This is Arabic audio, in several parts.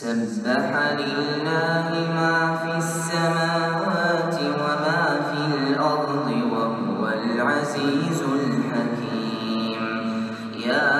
سبح لله ما في السماوات وما في الأرض العزيز الحكيم. يا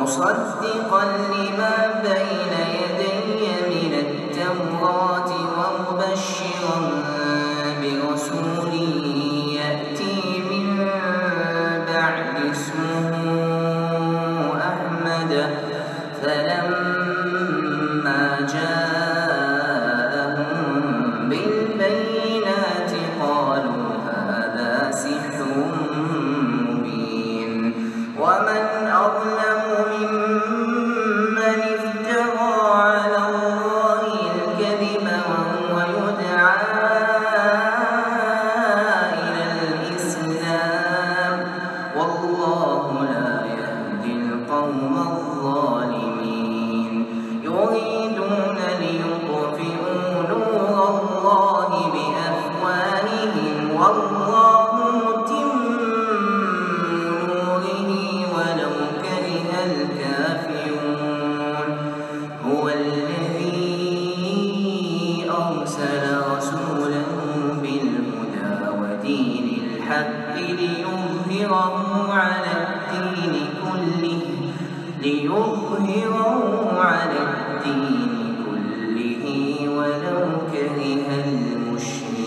مصدقا لما بين يدي من التوراة ومبشرا ودين الحق ليظهره على الدين كله ليظهره على الدين كله ولو كره المشركون.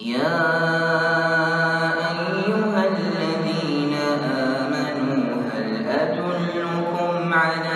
يا أيها الذين آمنوا هل أدلكم على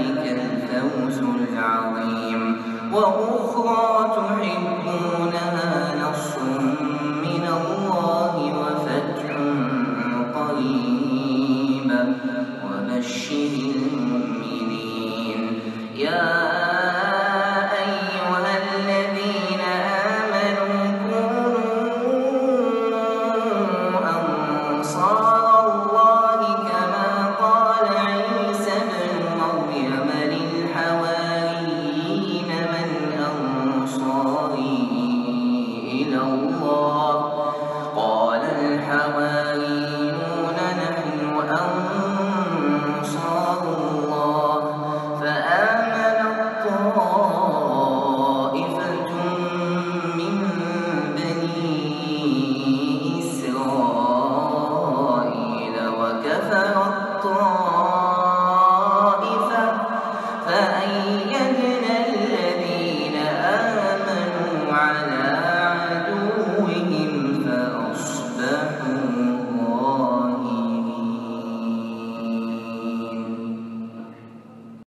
ذلك الفوز العظيم. وأخرى تحبونها